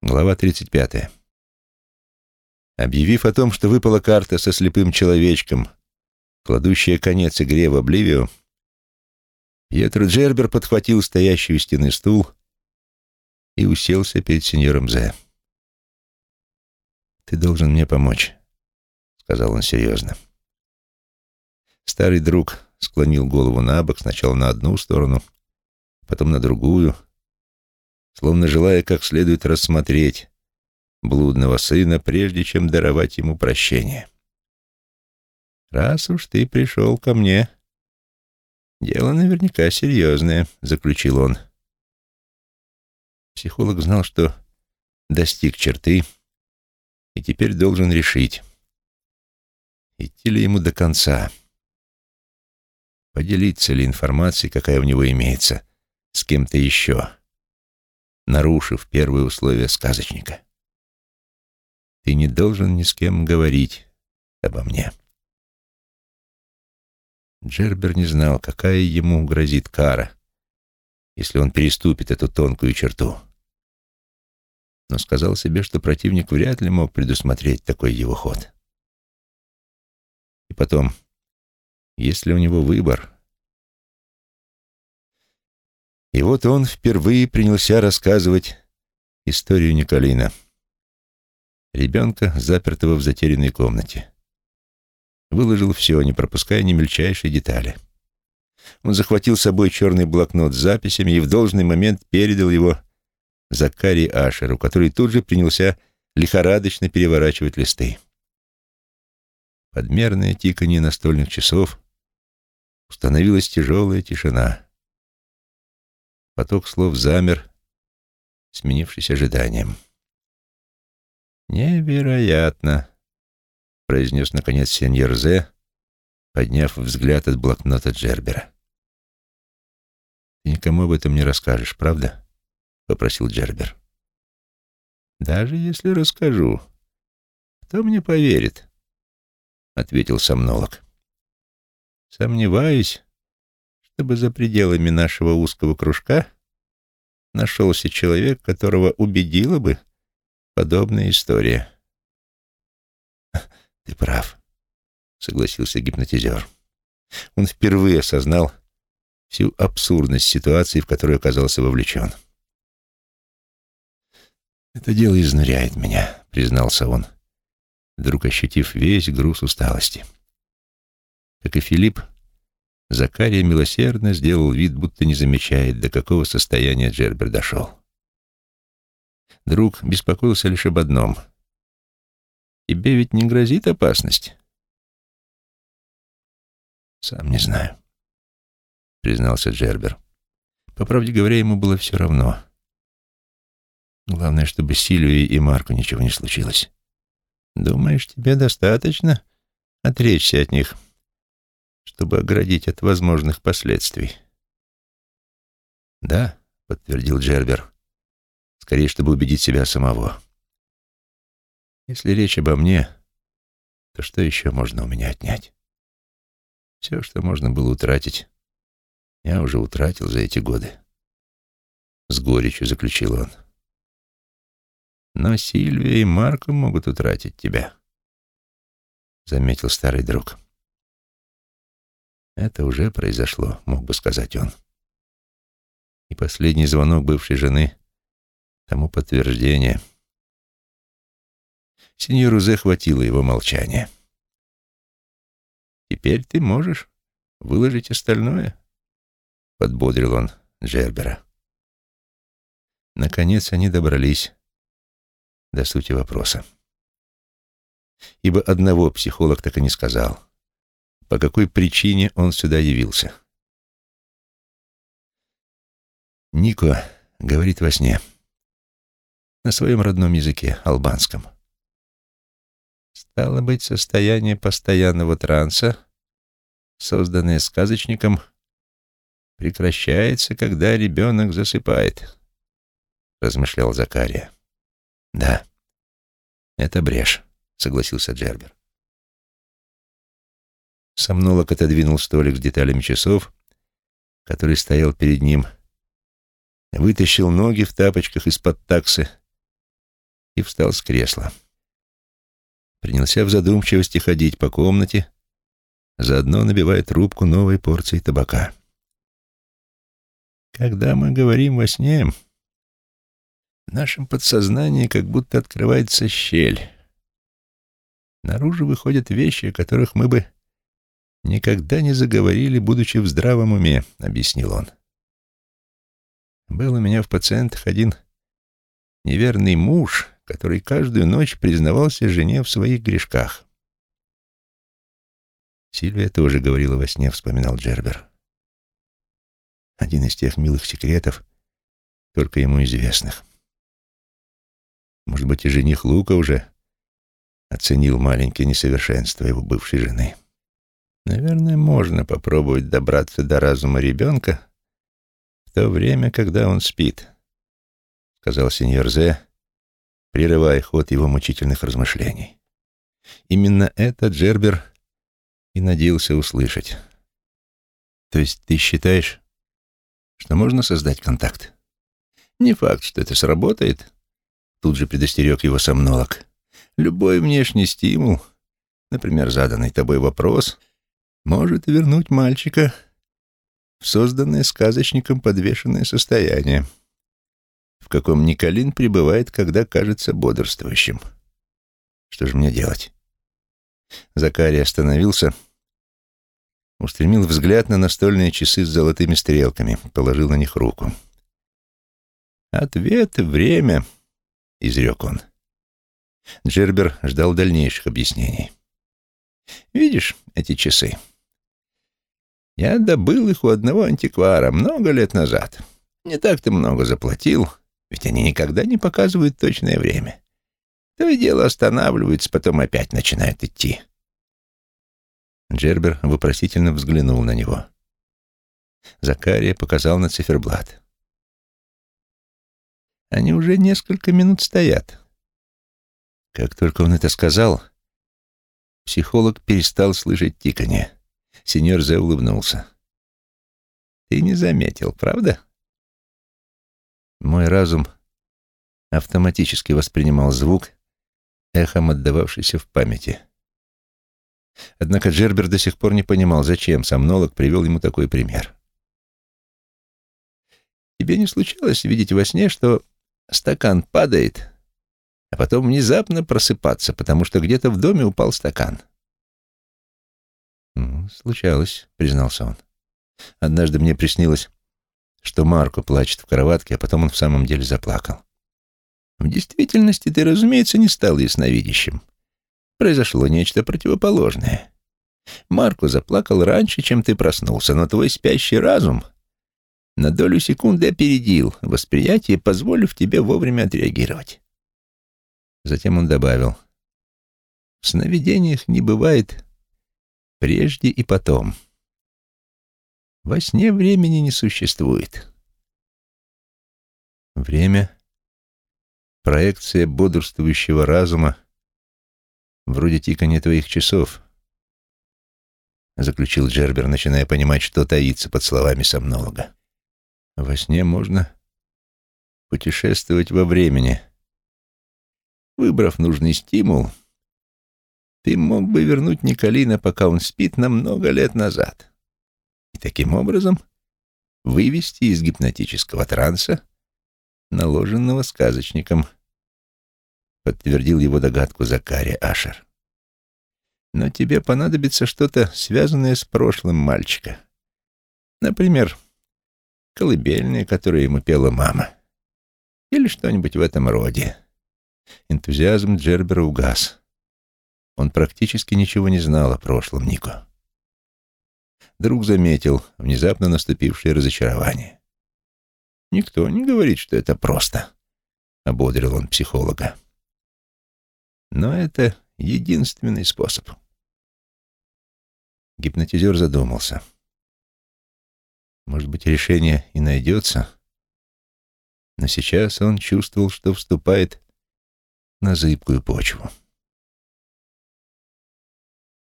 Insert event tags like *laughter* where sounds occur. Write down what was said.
Глава 35. Объявив о том, что выпала карта со слепым человечком, кладущая конец игре в Обливио, Пьетро Джербер подхватил стоящий у стены стул и уселся перед сеньором Зе. «Ты должен мне помочь», — сказал он серьезно. Старый друг склонил голову на бок сначала на одну сторону, потом на другую — словно желая как следует рассмотреть блудного сына, прежде чем даровать ему прощение. «Раз уж ты пришел ко мне, дело наверняка серьезное», — заключил он. Психолог знал, что достиг черты и теперь должен решить, идти ли ему до конца, поделиться ли информацией, какая у него имеется, с кем-то еще нарушив первые условия сказочника. Ты не должен ни с кем говорить обо мне. Джербер не знал, какая ему грозит кара, если он переступит эту тонкую черту. Но сказал себе, что противник вряд ли мог предусмотреть такой его ход. И потом, если у него выбор, и вот он впервые принялся рассказывать историю Николина, ребенка, запертого в затерянной комнате. Выложил все, не пропуская ни мельчайшей детали. Он захватил с собой черный блокнот с записями и в должный момент передал его Закари Ашеру, который тут же принялся лихорадочно переворачивать листы. Подмерное тиканье настольных часов установилась тяжелая тишина. Поток слов замер, сменившись ожиданием. «Невероятно!» — произнес, наконец, сеньор Зе, подняв взгляд от блокнота Джербера. «Ты никому об этом не расскажешь, правда?» — попросил Джербер. «Даже если расскажу, кто мне поверит?» — ответил сомнолог. «Сомневаюсь, чтобы за пределами нашего узкого кружка нашелся человек, которого убедила бы подобная история. *laughs* «Ты прав», — согласился гипнотизер. Он впервые осознал всю абсурдность ситуации, в которую оказался вовлечен. «Это дело изнуряет меня», — признался он, вдруг ощутив весь груз усталости. Как и Филипп, Закария милосердно сделал вид, будто не замечает, до какого состояния Джербер дошел. Друг беспокоился лишь об одном. «Тебе ведь не грозит опасность?» «Сам не знаю», — признался Джербер. По правде говоря, ему было все равно. Главное, чтобы Сильвии и Марку ничего не случилось. «Думаешь, тебе достаточно отречься от них?» Чтобы оградить от возможных последствий. «Да», — подтвердил Джербер, — «скорее, чтобы убедить себя самого. Если речь обо мне, то что еще можно у меня отнять? Все, что можно было утратить, я уже утратил за эти годы». С горечью заключил он. «Но Сильвия и Марко могут утратить тебя», — заметил старый друг. Это уже произошло, мог бы сказать он. И последний звонок бывшей жены тому подтверждение. Сеньору Зе хватило его молчания. «Теперь ты можешь выложить остальное», — подбодрил он Джербера. Наконец они добрались до сути вопроса. Ибо одного психолог так и не сказал — по какой причине он сюда явился. Нико говорит во сне на своем родном языке, албанском. Стало быть, состояние постоянного транса, созданное сказочником, прекращается, когда ребенок засыпает, размышлял Закария. Да, это брешь, согласился Джербер. Сомнолог отодвинул столик с деталями часов, который стоял перед ним, вытащил ноги в тапочках из-под таксы и встал с кресла. Принялся в задумчивости ходить по комнате, заодно набивая трубку новой порцией табака. Когда мы говорим во сне, в нашем подсознании как будто открывается щель. Наружу выходят вещи, о которых мы бы никогда не заговорили, будучи в здравом уме, — объяснил он. Был у меня в пациентах один неверный муж, который каждую ночь признавался жене в своих грешках. Сильвия тоже говорила во сне, вспоминал Джербер. Один из тех милых секретов, только ему известных. Может быть, и жених Лука уже оценил маленькие несовершенства его бывшей жены. Наверное, можно попробовать добраться до разума ребенка в то время, когда он спит, сказал сеньор Зе, прерывая ход его мучительных размышлений. Именно это Джербер и надеялся услышать. То есть ты считаешь, что можно создать контакт? Не факт, что это сработает, тут же предостерег его сомнолог. Любой внешний стимул, например, заданный тобой вопрос, может вернуть мальчика в созданное сказочником подвешенное состояние, в каком Николин пребывает, когда кажется бодрствующим. Что же мне делать? Закарий остановился, устремил взгляд на настольные часы с золотыми стрелками, положил на них руку. «Ответ — время», — изрек он. Джербер ждал дальнейших объяснений. «Видишь эти часы? Я добыл их у одного антиквара много лет назад. Не так-то много заплатил, ведь они никогда не показывают точное время. То и дело останавливаются, потом опять начинают идти». Джербер вопросительно взглянул на него. Закария показал на циферблат. «Они уже несколько минут стоят. Как только он это сказал, психолог перестал слышать тиканье. Сеньор Зе улыбнулся. «Ты не заметил, правда?» Мой разум автоматически воспринимал звук, эхом отдававшийся в памяти. Однако Джербер до сих пор не понимал, зачем сомнолог привел ему такой пример. «Тебе не случалось видеть во сне, что стакан падает, а потом внезапно просыпаться, потому что где-то в доме упал стакан. «Случалось», — признался он. «Однажды мне приснилось, что Марко плачет в кроватке, а потом он в самом деле заплакал. В действительности ты, разумеется, не стал ясновидящим. Произошло нечто противоположное. Марко заплакал раньше, чем ты проснулся, но твой спящий разум на долю секунды опередил восприятие, позволив тебе вовремя отреагировать. Затем он добавил, «В сновидениях не бывает прежде и потом. Во сне времени не существует. Время — проекция бодрствующего разума, вроде тикания твоих часов», — заключил Джербер, начиная понимать, что таится под словами сомнолога. «Во сне можно путешествовать во времени» Выбрав нужный стимул, ты мог бы вернуть Николина, пока он спит, на много лет назад. И таким образом вывести из гипнотического транса, наложенного сказочником, подтвердил его догадку Закария Ашер. Но тебе понадобится что-то, связанное с прошлым мальчика. Например, колыбельная, которую ему пела мама. Или что-нибудь в этом роде. Энтузиазм Джербера угас. Он практически ничего не знал о прошлом Нико. Друг заметил внезапно наступившее разочарование. «Никто не говорит, что это просто», — ободрил он психолога. «Но это единственный способ». Гипнотизер задумался. Может быть, решение и найдется, но сейчас он чувствовал, что вступает на зыбкую почву.